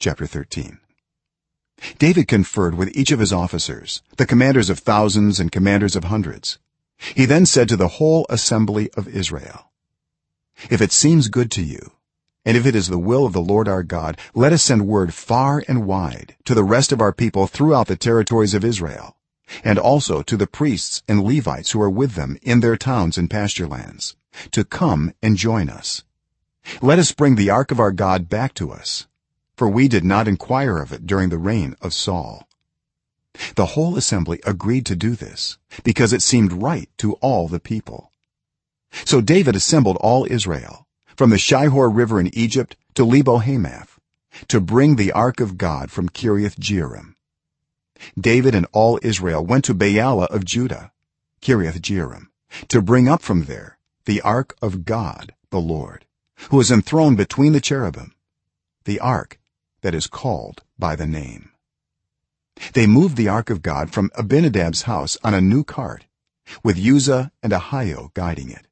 chapter 13 david conferred with each of his officers the commanders of thousands and commanders of hundreds. He then said to the whole assembly of israel if it seems good to you and if it is the will of the lord our god let us send word far and wide to the rest of our people throughout the territories of israel and also to the priests and levites who are with them in their towns and pasture lands to come and join us. Let us bring the ark of our god back to us for we did not inquire of it during the reign of saul. The whole assembly agreed to do this because it seemed right to all the people. So david assembled all israel from the shihor river in egypt to lebo hamath to bring the ark of god from kiriath jearim. David and all israel went to baalah of judah kiriath jearim to bring up from there the ark of god the lord who is enthroned between the cherubim. The ark that is called by the name. They moved the ark of god from abinadab's house on a new cart with uzzah and ahio guiding it.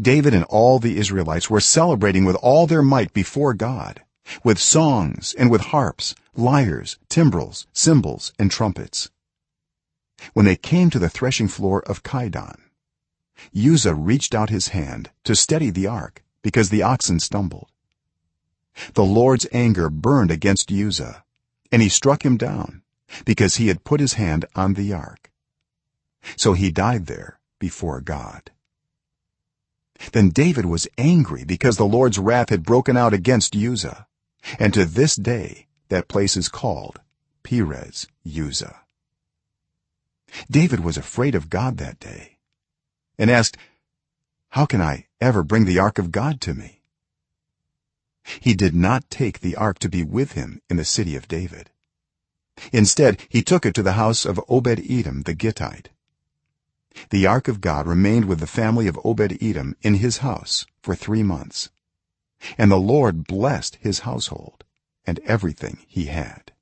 David and all the israelites were celebrating with all their might before god with songs and with harps lyres timbrels cymbals and trumpets. When they came to the threshing floor of kidon uzzah reached out his hand to steady the ark because the oxen stumbled the lord's anger burned against uzzah and he struck him down because he had put his hand on the ark. So he died there before god. Then david was angry because the lord's wrath had broken out against uzzah and to this day that place is called perez uzzah. David was afraid of god that day and asked how can i ever bring the ark of god to me he did not take the ark to be with him in the city of david. Instead he took it to the house of obed-edom the gittite. The ark of god remained with the family of obed-edom in his house for 3 months. And the lord blessed his household and everything he had